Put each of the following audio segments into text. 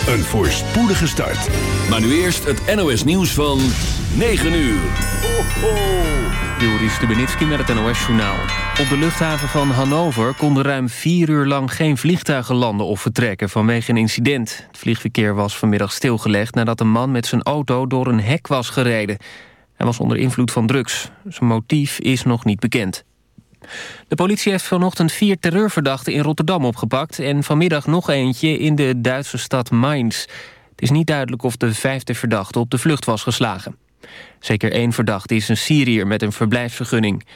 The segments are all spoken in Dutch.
een voorspoedige start. Maar nu eerst het NOS nieuws van 9 uur. Ho, ho. Joris Stubenitski met het NOS-journaal. Op de luchthaven van Hannover konden ruim vier uur lang geen vliegtuigen landen of vertrekken vanwege een incident. Het vliegverkeer was vanmiddag stilgelegd nadat een man met zijn auto door een hek was gereden. Hij was onder invloed van drugs. Zijn motief is nog niet bekend. De politie heeft vanochtend vier terreurverdachten in Rotterdam opgepakt... en vanmiddag nog eentje in de Duitse stad Mainz. Het is niet duidelijk of de vijfde verdachte op de vlucht was geslagen. Zeker één verdachte is een Syriër met een verblijfsvergunning.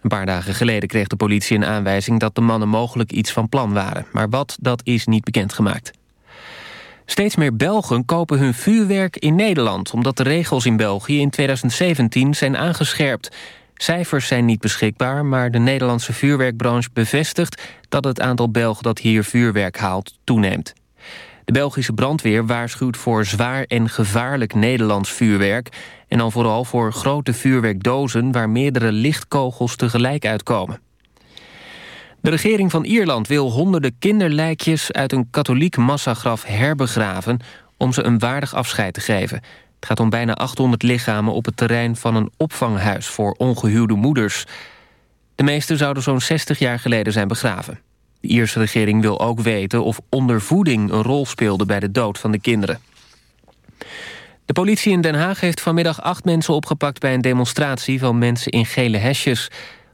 Een paar dagen geleden kreeg de politie een aanwijzing... dat de mannen mogelijk iets van plan waren. Maar wat, dat is niet bekendgemaakt. Steeds meer Belgen kopen hun vuurwerk in Nederland... omdat de regels in België in 2017 zijn aangescherpt... Cijfers zijn niet beschikbaar, maar de Nederlandse vuurwerkbranche bevestigt... dat het aantal Belgen dat hier vuurwerk haalt toeneemt. De Belgische brandweer waarschuwt voor zwaar en gevaarlijk Nederlands vuurwerk... en dan vooral voor grote vuurwerkdozen... waar meerdere lichtkogels tegelijk uitkomen. De regering van Ierland wil honderden kinderlijkjes... uit een katholiek massagraf herbegraven... om ze een waardig afscheid te geven... Het gaat om bijna 800 lichamen op het terrein van een opvanghuis voor ongehuwde moeders. De meeste zouden zo'n 60 jaar geleden zijn begraven. De Ierse regering wil ook weten of ondervoeding een rol speelde bij de dood van de kinderen. De politie in Den Haag heeft vanmiddag acht mensen opgepakt... bij een demonstratie van mensen in gele hesjes.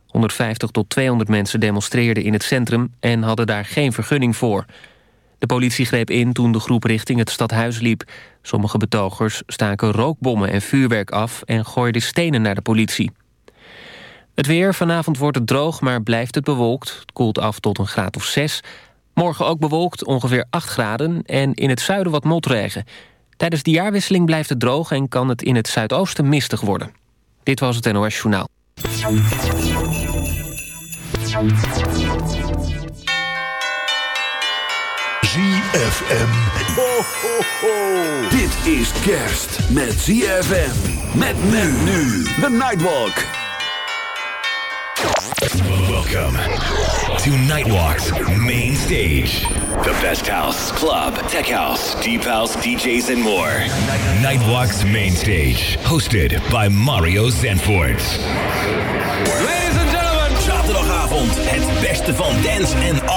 150 tot 200 mensen demonstreerden in het centrum... en hadden daar geen vergunning voor. De politie greep in toen de groep richting het stadhuis liep. Sommige betogers staken rookbommen en vuurwerk af... en gooiden stenen naar de politie. Het weer, vanavond wordt het droog, maar blijft het bewolkt. Het koelt af tot een graad of 6. Morgen ook bewolkt, ongeveer 8 graden... en in het zuiden wat motregen. Tijdens de jaarwisseling blijft het droog... en kan het in het zuidoosten mistig worden. Dit was het NOS Journaal. ZFM. Ho, ho, ho. Dit is kerst met ZFM. Met men nu. The Nightwalk. Welcome to Nightwalk's main stage. The best house, club, tech house, deep house, DJs, and more. Nightwalk's main stage, hosted by Mario Zanfort. Ladies and gentlemen, zaterdagavond het beste van dance en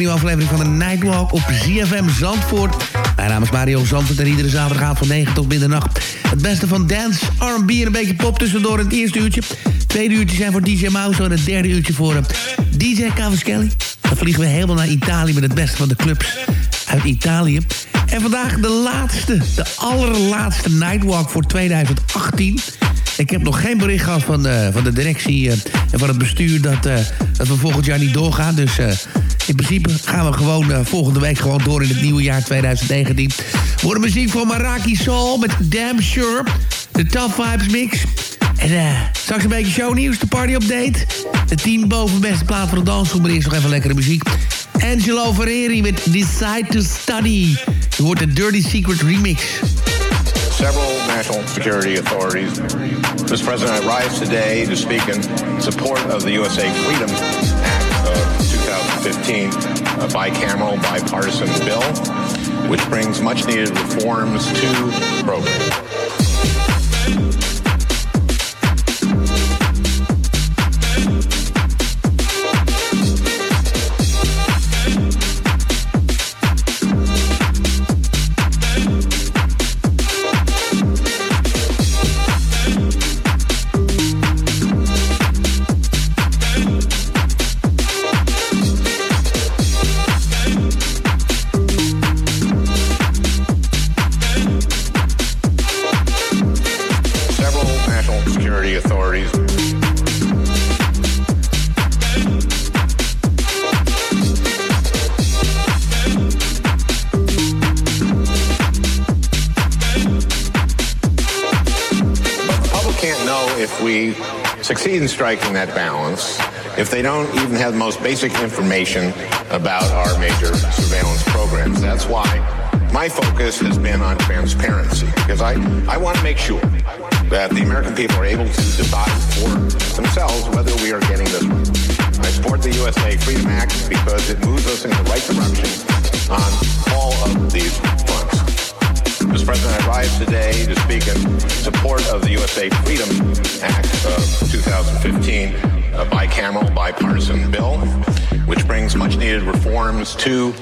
Nieuwe aflevering van de Nightwalk op ZFM Zandvoort. Mijn naam is Mario Zandvoort en iedere zaterdagavond van 9 tot middernacht. Het beste van dance, R&B en een beetje pop tussendoor het eerste uurtje. Tweede uurtje zijn voor DJ Mouse en het derde uurtje voor uh, DJ Cavaschelli. Dan vliegen we helemaal naar Italië met het beste van de clubs uit Italië. En vandaag de laatste, de allerlaatste Nightwalk voor 2018... Ik heb nog geen bericht gehad van de, van de directie uh, en van het bestuur... Dat, uh, dat we volgend jaar niet doorgaan. Dus in principe gaan we gewoon volgende week gewoon door in het nieuwe jaar 2019. Worden muziek van Maraki Soul met Damn Sure. De Tough Vibes Mix. En straks een beetje shownieuws, de party update. De 10 bovenbeste plaat voor de dansgroep. Maar eerst nog even lekkere muziek. Angelo Ferreri met Decide to Study. Je hoort de Dirty Secret remix. several national security authorities. Mr. President, I rise today to speak in support of the USA Freedom 2015, a uh, bicameral, bipartisan bill, which brings much needed reforms to the program. Striking that balance if they don't even have the most basic information about our major surveillance programs. That's why my focus has been on transparency because I, I want to make sure that the American people are able to decide for themselves whether we are getting this right. I support the USA Freedom Act because it moves us in the right direction on all of these Mr. President, rise today to speak in support of the USA Freedom Act of 2015, a bicameral, bipartisan bill, which brings much needed reforms to.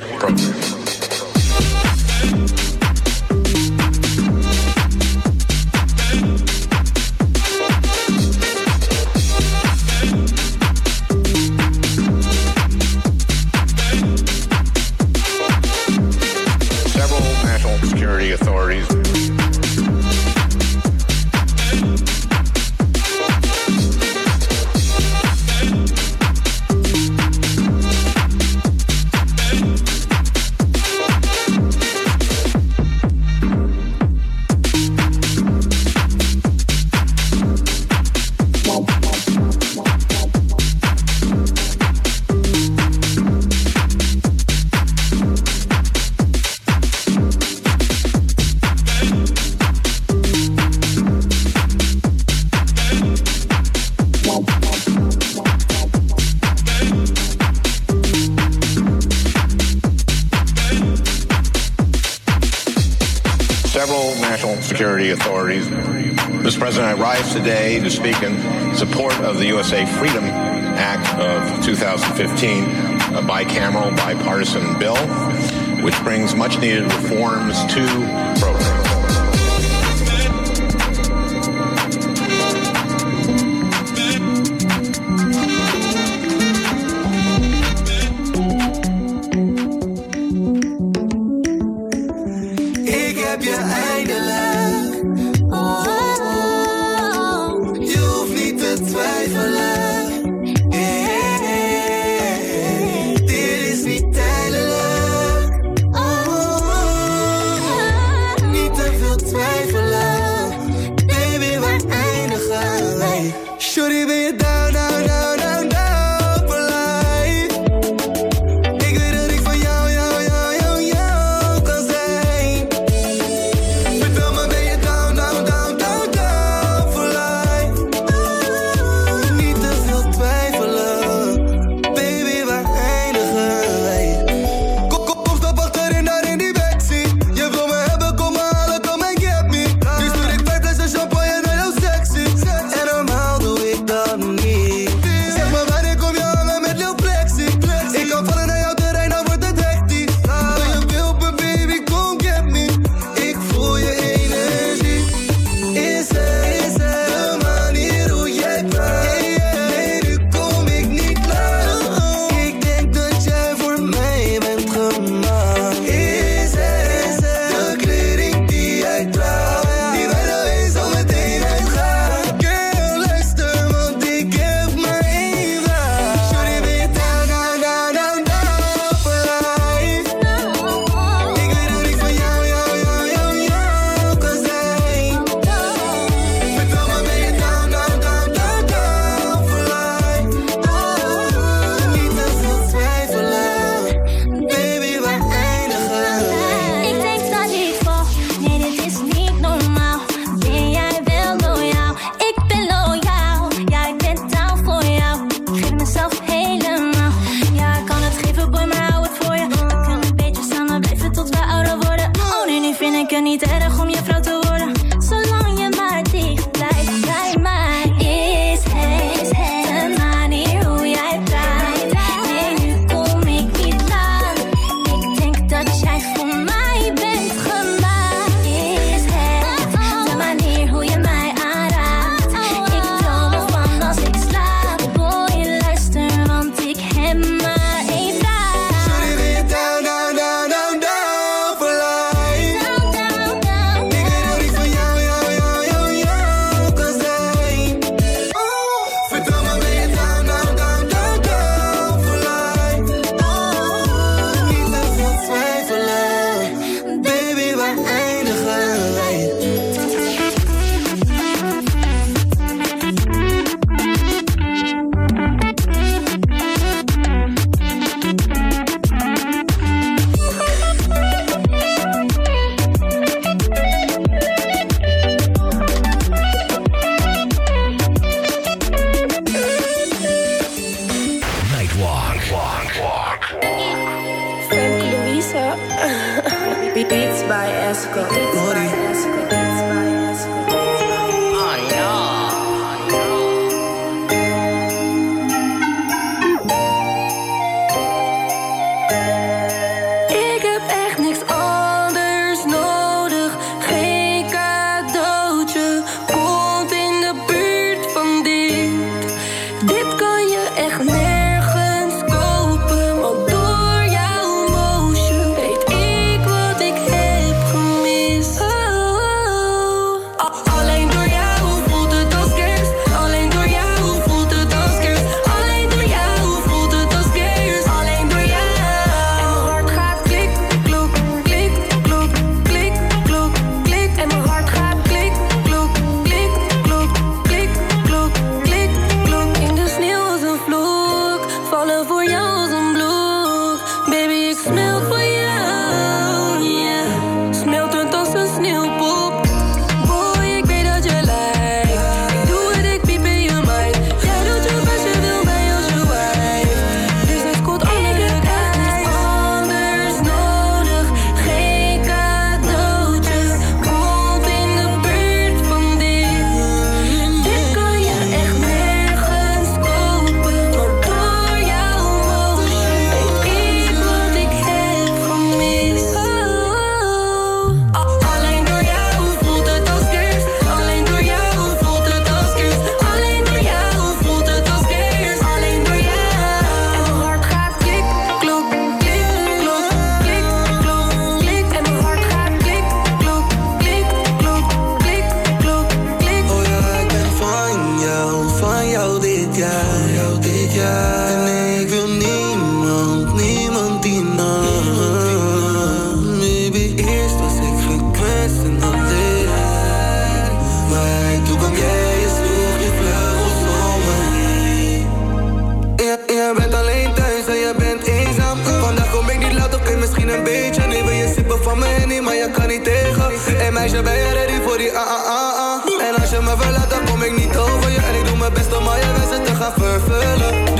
meisje, ben je ready voor die a a a a? En als je me verlaat, dan kom ik niet over je. En ik doe mijn best om al je wensen te gaan vervullen.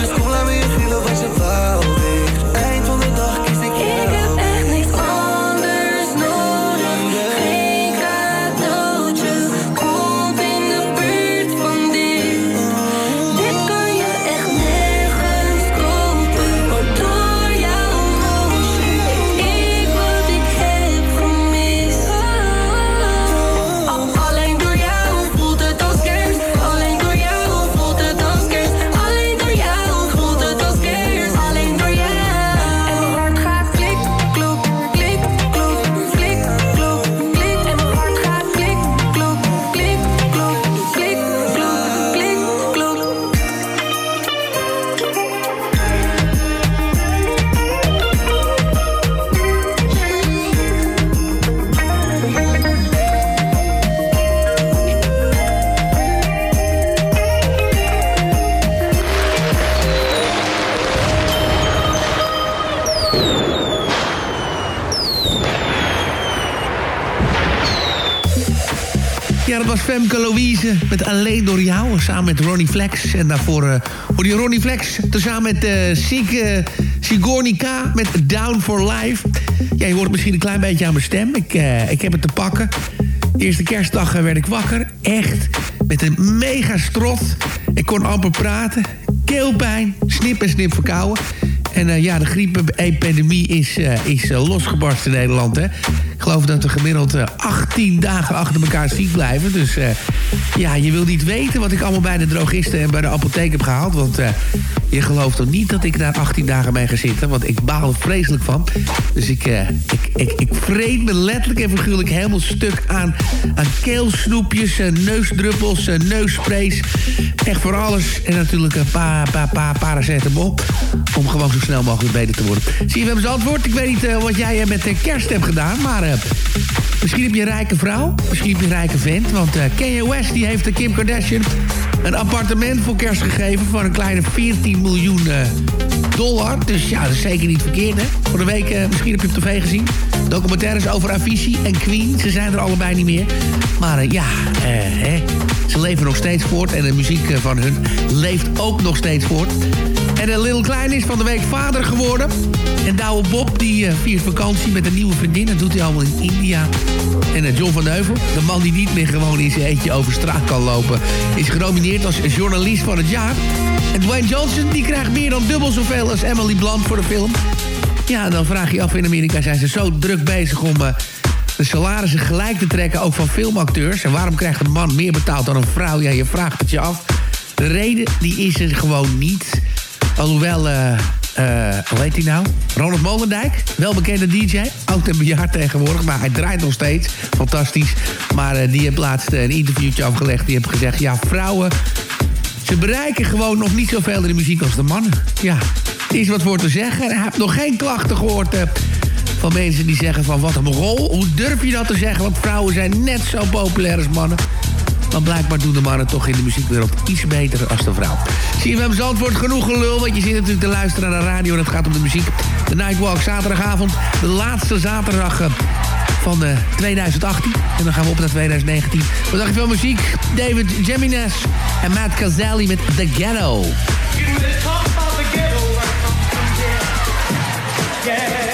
Met Alleen door jou. Samen met Ronnie Flex. En daarvoor uh, je Ronnie Flex. Tezamen met uh, uh, Sigourney K. Met Down for Life. Ja, je hoort misschien een klein beetje aan mijn stem. Ik, ik heb het te pakken. Eerste kerstdag werd ik wakker. Echt. Met een mega strot. Ik kon amper praten. Keelpijn. Snip en snip verkouden. En ja, de griepepidemie is, is losgebarsten in Nederland. Hè? Geloof dat we gemiddeld 18 dagen achter elkaar ziek blijven. Dus ja, je wil niet weten wat ik allemaal bij de drogisten en bij de apotheek heb gehaald. Want je gelooft toch niet dat ik daar 18 dagen mee ga zitten. Want ik baal er vreselijk van. Dus ik, ik, ik, ik vreet me letterlijk en figuurlijk helemaal stuk aan, aan keelsnoepjes, neusdruppels, neussprays. Echt voor alles. En natuurlijk een paar pa, pa, paracetamol. Om gewoon zo snel mogelijk beter te worden. Zie je, we hebben antwoord. Ik weet niet uh, wat jij met uh, kerst hebt gedaan, maar uh, misschien heb je een rijke vrouw. Misschien heb je een rijke vent. Want Kanye West die heeft Kim Kardashian een appartement voor kerst gegeven van een kleine 14 miljoen dollar. Dus ja, dat is zeker niet verkeerd, hè? Voor de week, misschien heb je op tv gezien. Documentaires over Avicii en Queen. Ze zijn er allebei niet meer. Maar ja, hè, ze leven nog steeds voort. En de muziek van hun leeft ook nog steeds voort. En uh, Little Klein is van de week vader geworden. En Douwe Bob die viert vakantie met een nieuwe vriendin. Dat doet hij allemaal in India. En John van Heuvel, de man die niet meer gewoon in zijn eentje over straat kan lopen... is genomineerd als journalist van het jaar. En Dwayne Johnson die krijgt meer dan dubbel zoveel als Emily Blunt voor de film. Ja, dan vraag je af, in Amerika zijn ze zo druk bezig om... de salarissen gelijk te trekken, ook van filmacteurs. En waarom krijgt een man meer betaald dan een vrouw? Ja, je vraagt het je af. De reden die is er gewoon niet... Alhoewel, uh, uh, hoe heet hij nou? Ronald Molendijk, welbekende DJ. Oud en bejaard tegenwoordig, maar hij draait nog steeds. Fantastisch. Maar die heeft laatst een interviewtje afgelegd. Die heeft gezegd, ja, vrouwen... ze bereiken gewoon nog niet zoveel in de muziek als de mannen. Ja, is wat voor te zeggen. Hij heeft nog geen klachten gehoord... van mensen die zeggen van wat een rol. Hoe durf je dat te zeggen? Want vrouwen zijn net zo populair als mannen. Maar blijkbaar doen de mannen toch in de muziekwereld iets beter als de vrouw. Zie je, we antwoord genoeg gelul. Want je zit natuurlijk te luisteren naar de radio en het gaat om de muziek. De Nightwalk zaterdagavond. De laatste zaterdag van uh, 2018. En dan gaan we op naar 2019. Wat dacht je van muziek? David Gemines en Matt Caselli met The Ghetto. again.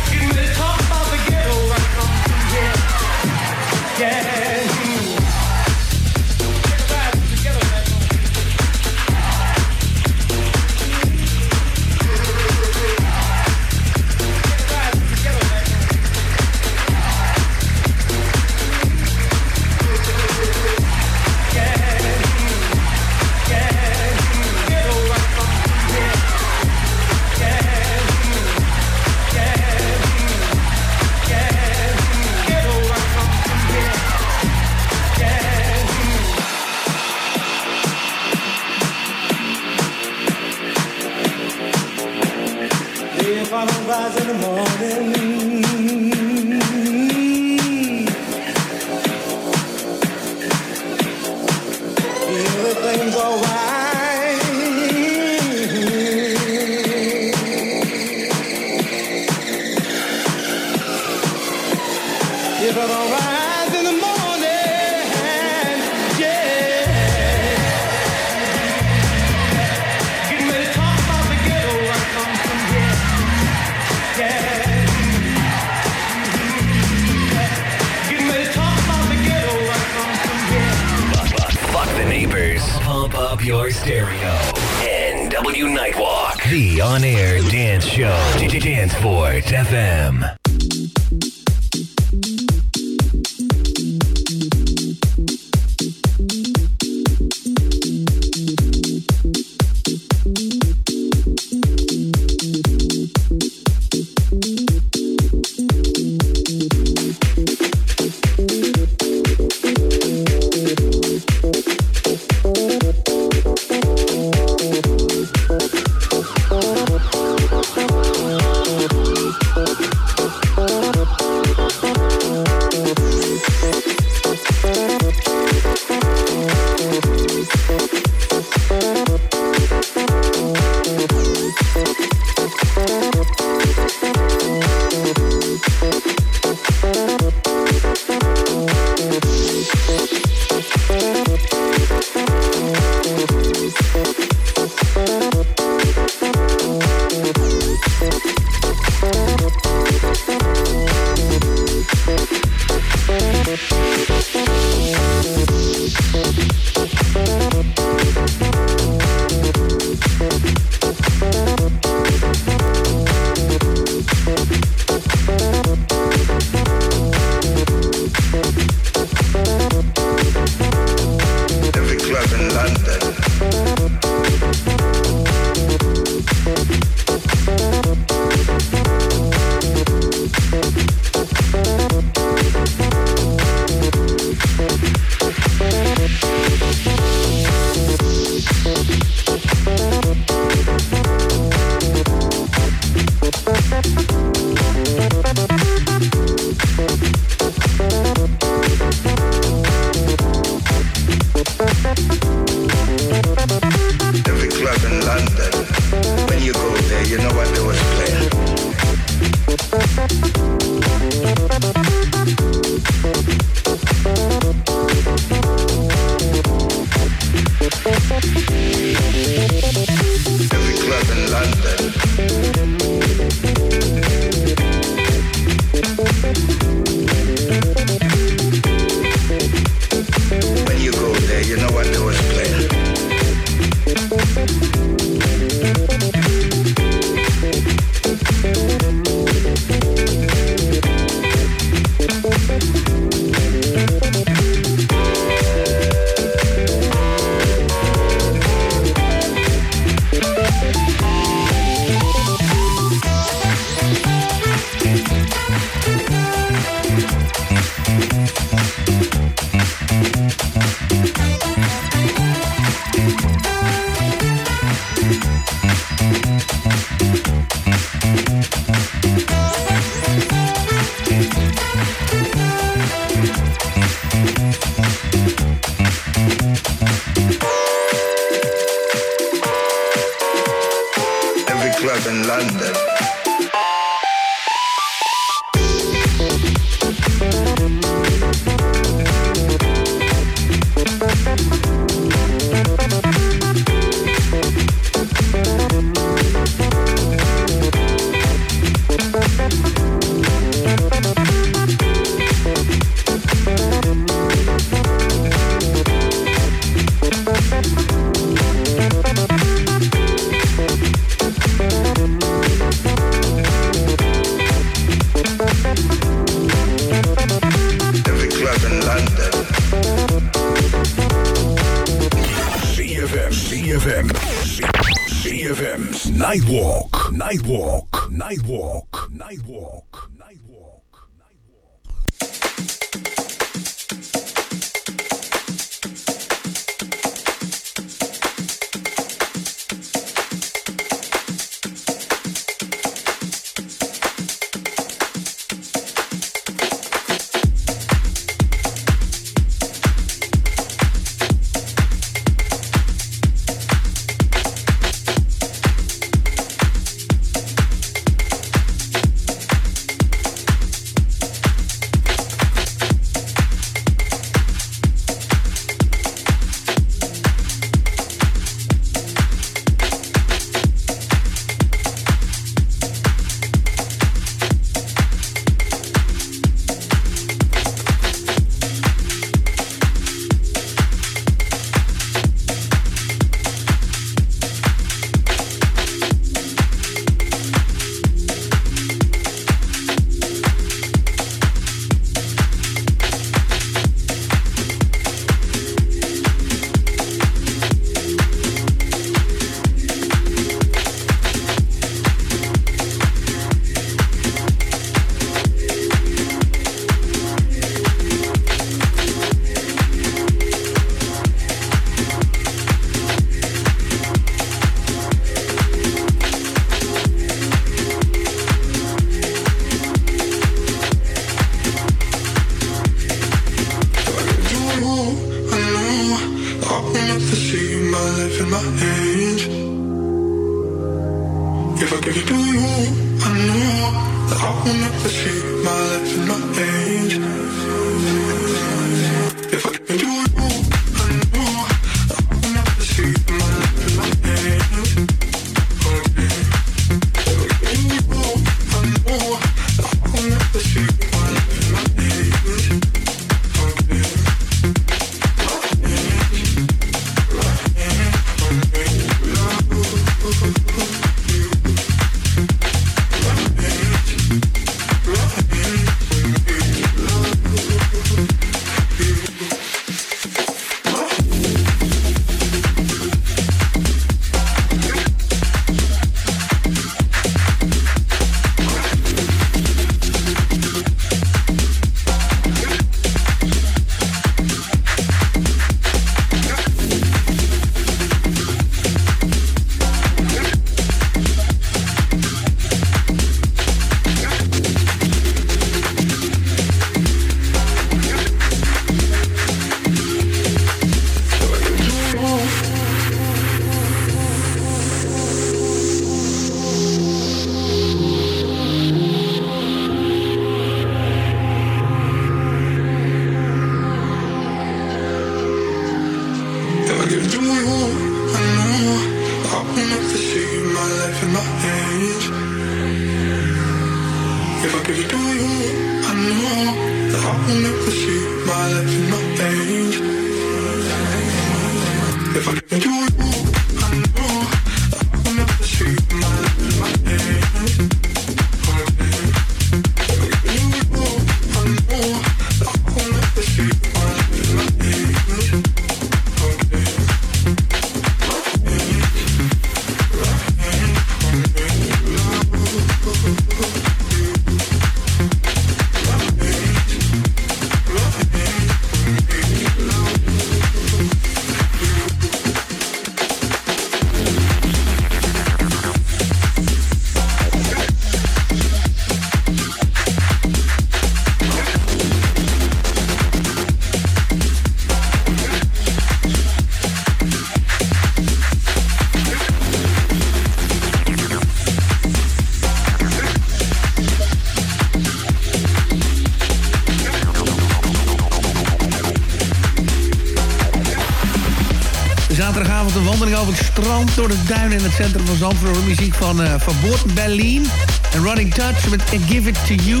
Het door de duinen in het centrum van Zandvoort. Muziek van uh, Van Berlin en Running Touch met I Give It To You.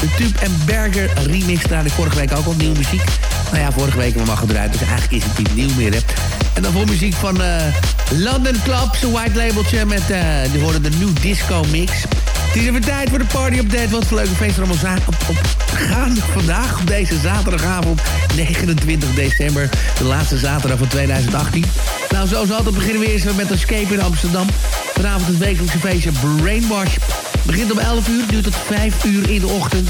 De Tube en Berger remix, daar ik vorige week ook al nieuwe muziek. Nou ja, vorige week we al gedraaid, dus eigenlijk is het niet nieuw meer. En dan voor muziek van uh, London Club, zijn white labeltje met, uh, die de New Disco Mix. Het is even tijd voor de party update. Wat voor leuke feesten allemaal za- op, op gaande vandaag. Op deze zaterdagavond, 29 december. De laatste zaterdag van 2018. Nou, zoals altijd beginnen we eerst met Escape in Amsterdam. Vanavond het wekelijkse feestje Brainwash. Begint om 11 uur, duurt tot 5 uur in de ochtend.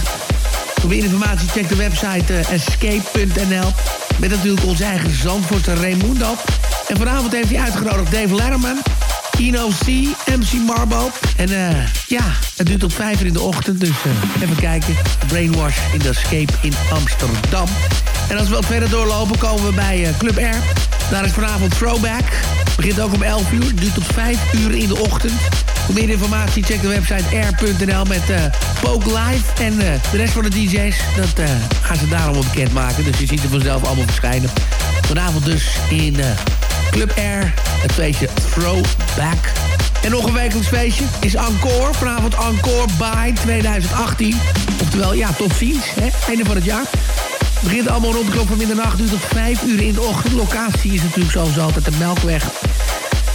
Voor meer informatie check de website uh, escape.nl. Met natuurlijk onze eigen Zandvoortse Raimundo. En vanavond heeft hij uitgenodigd Dave Letterman... Ino C, MC Marbo. En uh, ja, het duurt tot vijf uur in de ochtend. Dus uh, even kijken. Brainwash in de Escape in Amsterdam. En als we wat verder doorlopen komen we bij uh, Club R. Daar is vanavond Throwback. Begint ook om 11 uur. Duurt tot 5 uur in de ochtend. Voor meer informatie check de website r.nl met uh, Poke Live. En de rest van de DJ's, dat gaan ze daar allemaal bekendmaken. Dus je ziet er vanzelf allemaal verschijnen. Vanavond dus in Club Air, het feestje Throwback. En nog een wekelijks feestje is Encore. Vanavond Encore by 2018. Oftewel, ja, tot ziens. Hè? Einde van het jaar. Het begint allemaal rond de klok van middernacht. Duurt tot 5 uur in de ochtend. Locatie is natuurlijk sowieso altijd de Melkweg.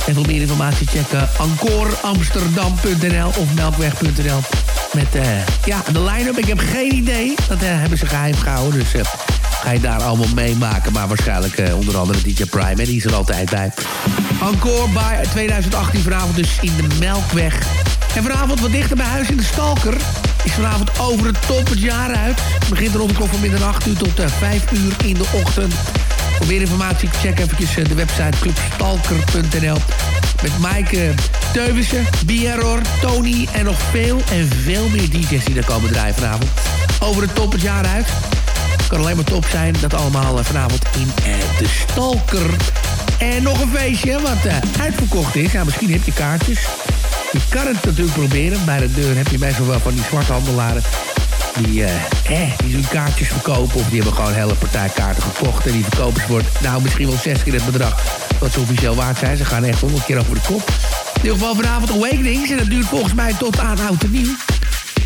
En voor meer informatie checken encoreamsterdam.nl of melkweg.nl. Met uh, ja, de line-up. Ik heb geen idee. Dat uh, hebben ze geheim gehouden. Dus ga je daar allemaal meemaken. Maar waarschijnlijk onder andere DJ Prime. En die is er altijd bij. Encore bij 2018 vanavond dus in de Melkweg. En vanavond wat dichter bij huis in de Stalker. Is vanavond over het top het jaar uit. Het begint rond de klok van middernacht uur tot 5 uur in de ochtend. Voor meer informatie check even de website clubstalker.nl. Met Maaike Teuwissen, Bieror, Tony en nog veel en veel meer DJ's die daar komen draaien vanavond. Over het top het jaar uit. Kan alleen maar top zijn. Dat allemaal vanavond in uh, de Stalker. En nog een feestje wat uh, uitverkocht is. Ja, misschien heb je kaartjes. Je kan het natuurlijk proberen. Bij de deur heb je meestal wel van die zwarthandelaren... die, eh, eh, die zo'n kaartjes verkopen... of die hebben gewoon hele partij kaarten gekocht... en die verkopen voor, nou, misschien wel zes keer het bedrag... wat ze officieel waard zijn. Ze gaan echt honderd keer over de kop. In ieder geval vanavond Awakenings... en dat duurt volgens mij tot aan oud en nieuw.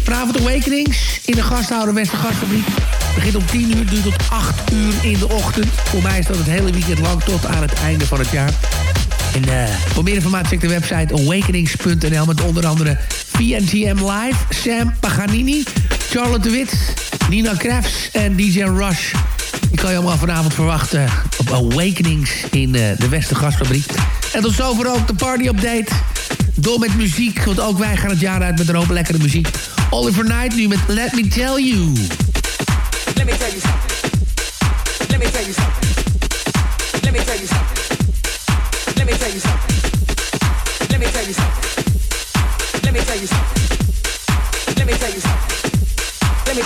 Vanavond Awakenings in de gasthouder Westergasfabriek. Begint om 10 uur, duurt tot 8 uur in de ochtend. Voor mij is dat het hele weekend lang tot aan het einde van het jaar. En eh, voor meer informatie check de website awakenings.nl... met onder andere VNTM Live, Sam Paganini, Charlotte de Wit... Nina Krefs en DJ Rush. Die kan je allemaal vanavond verwachten op Awakenings in uh, de Westergasfabriek. En tot zover ook de party-update. Door met muziek, want ook wij gaan het jaar uit met een hoop lekkere muziek. Oliver Knight nu met Let Me Tell You. Let me tell you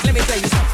Let me tell you something.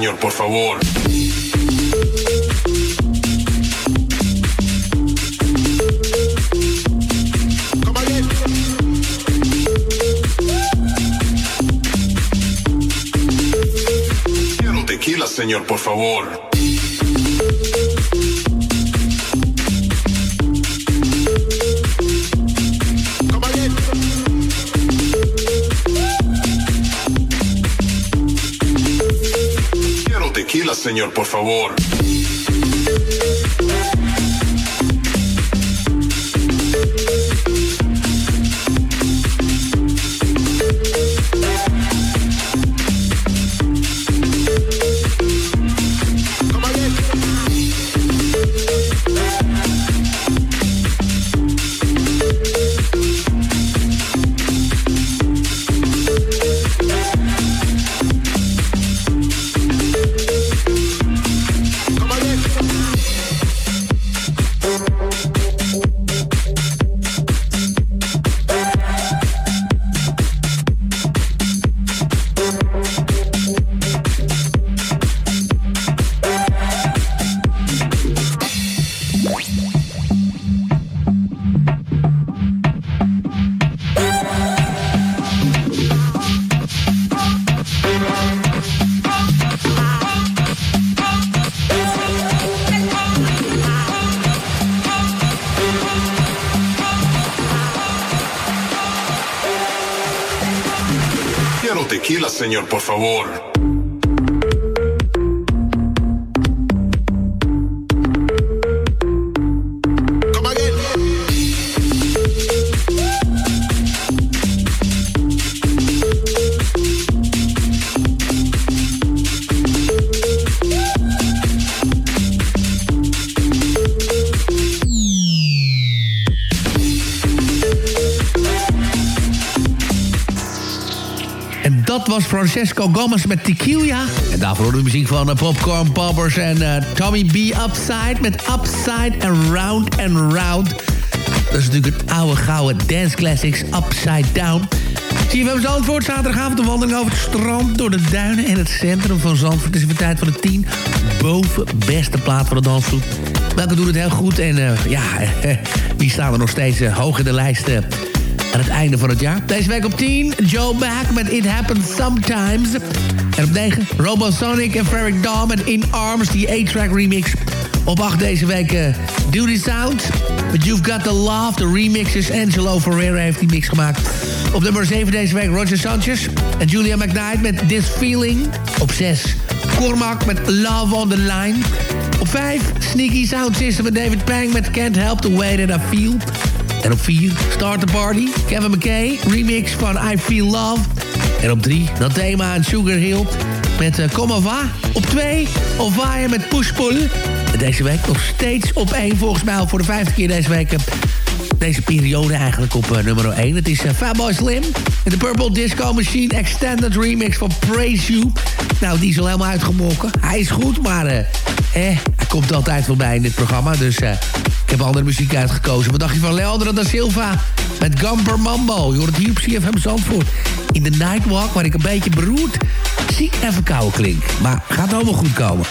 Señor, por favor. Quiero tequila, señor, por favor. Señor, por favor. Tequila, señor, por favor. Francesco Gomez met Tequila. En daarvoor de muziek van uh, Popcorn Poppers en eh, Tommy B. Upside met Upside and Round and Round. Dat is natuurlijk een oude gouden dance classics Upside Down. CFM Zandvoort, zaterdagavond een wandeling over het strand... door de duinen en het centrum van Zandvoort. Het is tijd voor de 10 boven beste plaat van de dansgroep. Welke doen het heel goed en eh, ja, die staan er nog steeds eh, hoog in de lijst... eh, aan het einde van het jaar. Deze week op 10, Joe Back met It Happens Sometimes. En op 9, Robosonic en Ferric Dawn met In Arms, die A-track remix. Op 8 deze week uh, Duty Sound met You've Got The Love, de remixes. Angelo Ferreira heeft die mix gemaakt. Op nummer 7 deze week Roger Sanchez en Julia McKnight met This Feeling. Op 6, Cormac met Love on the Line. Op 5, Sneaky Sound System met David Pang met Can't Help The Way That I Feel. En op 4, Start the Party, Kevin McKay, remix van I Feel Love. En op 3, dat thema aan Sugar Hill met uh. Op 2, Ovaya met Push Pull. En deze week nog steeds op 1, volgens mij al voor de vijfde keer deze week. eh, deze periode eigenlijk op uh, nummer 1. Het is uh, Fatboy Slim en de Purple Disco Machine Extended Remix van Praise You. Nou, die is al helemaal uitgemolken. Hij is goed, maar eh, eh, hij komt altijd voorbij in dit programma. Dus eh, ik heb andere muziek uitgekozen. Wat dacht je van Leandro da Silva met Gumper Mambo? Je hoort het hier op CFM Zandvoort. In de Nightwalk, waar ik een beetje beroerd, ziek en verkouden klink. Maar gaat allemaal goed komen.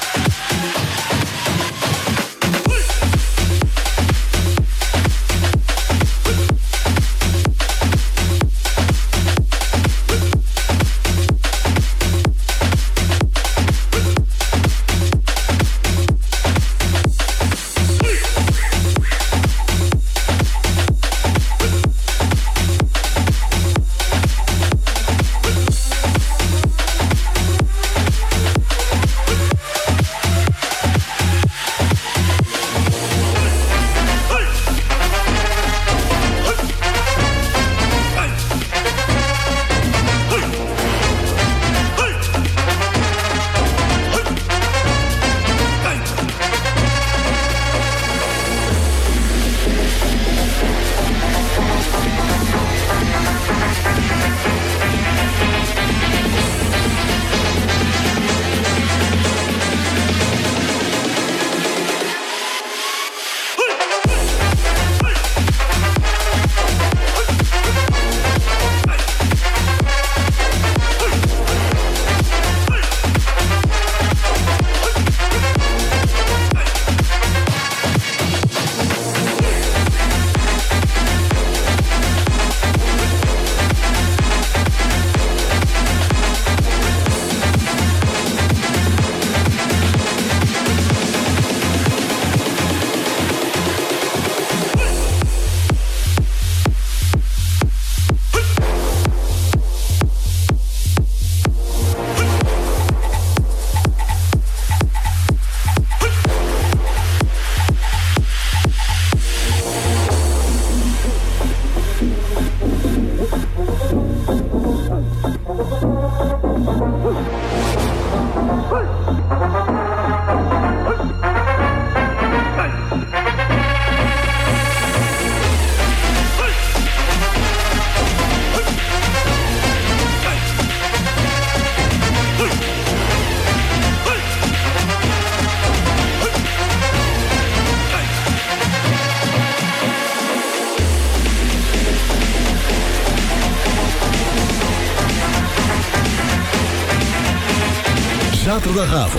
Zaterdagavond.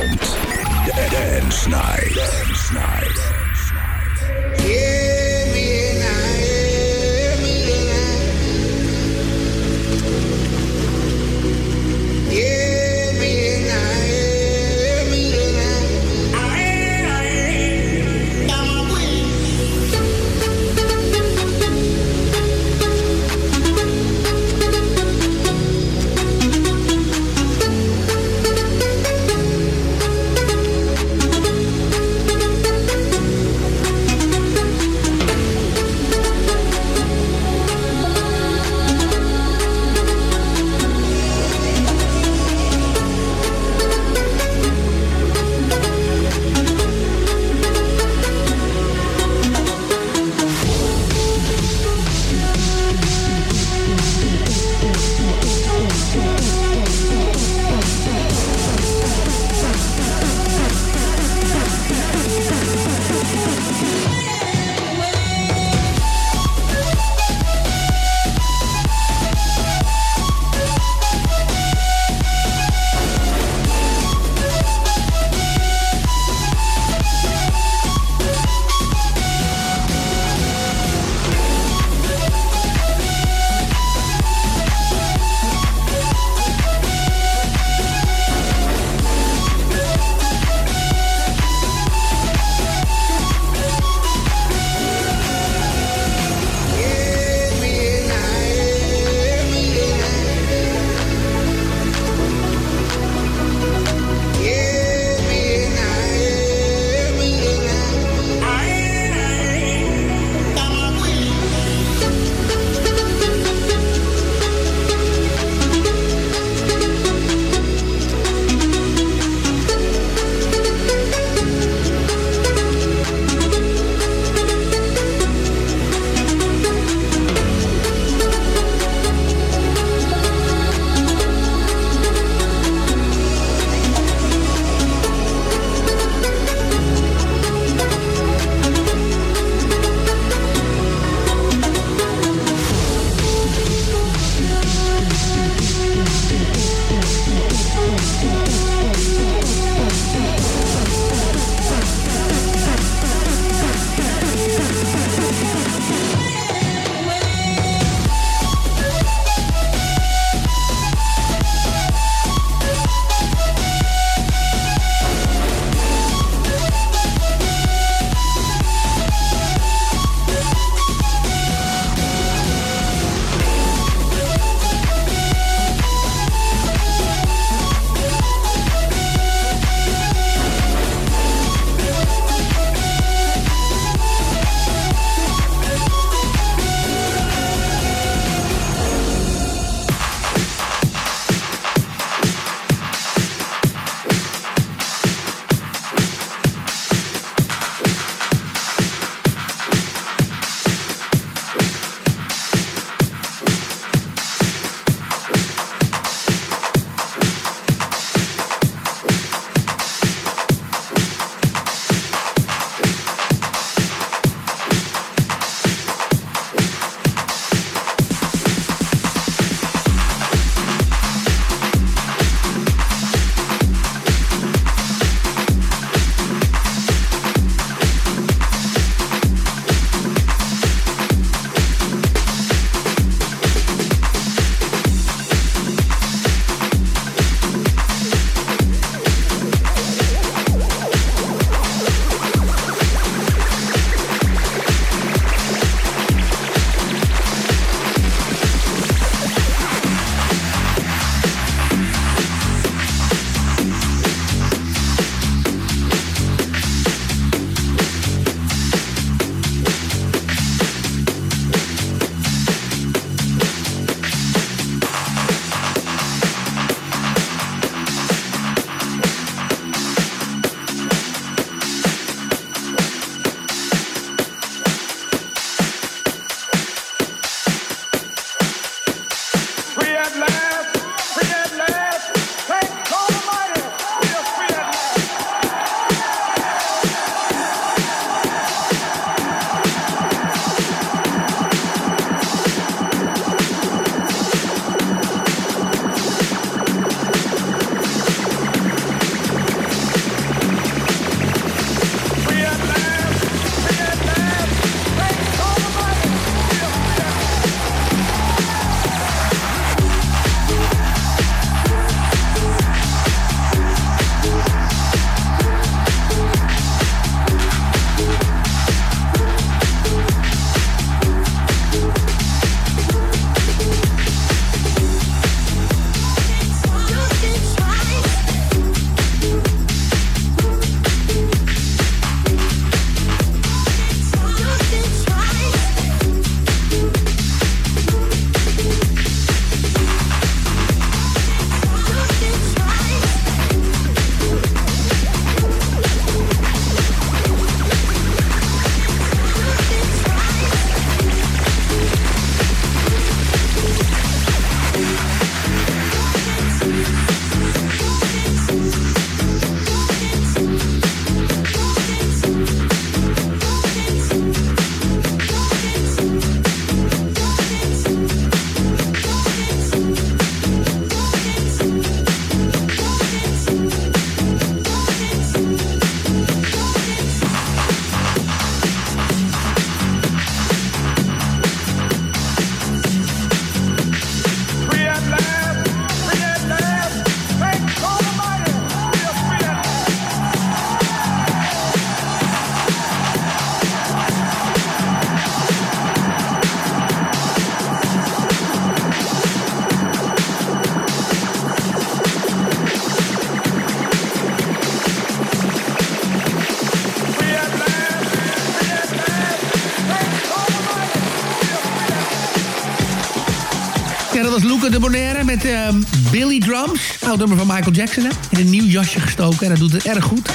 Luca de Bonaire met ehm, Billy Drums. Oud nummer van Michael Jackson, hè? In een nieuw jasje gestoken. En dat doet het erg goed.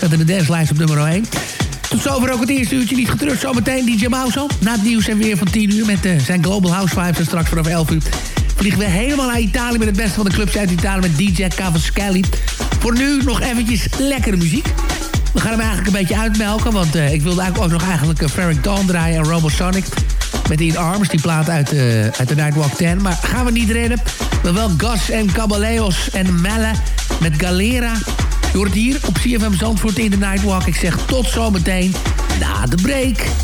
Dat in de dancelijst op nummer 1. Tot zover ook het eerste uurtje niet getreurd. Zometeen DJ Mauso. Na het nieuws en weer van 10 uur met eh, zijn Global House Vibes. En straks vanaf 11 uur vliegen we helemaal naar Italië... met het beste van de clubs uit Italië met DJ Cavaschelli. Voor nu nog eventjes lekkere muziek. We gaan hem eigenlijk een beetje uitmelken. Want eh, ik wilde eigenlijk ook nog eigenlijk uh, Ferric Dawn draaien en Robosonic. Met In Arms, die plaat uit, eh, uit de Nightwalk 10. Maar gaan we niet redden. Maar wel Gas en Cabaleos en Melle met Galera. Je hoort het hier op CFM Zandvoort in de Nightwalk. Ik zeg tot zometeen na de break.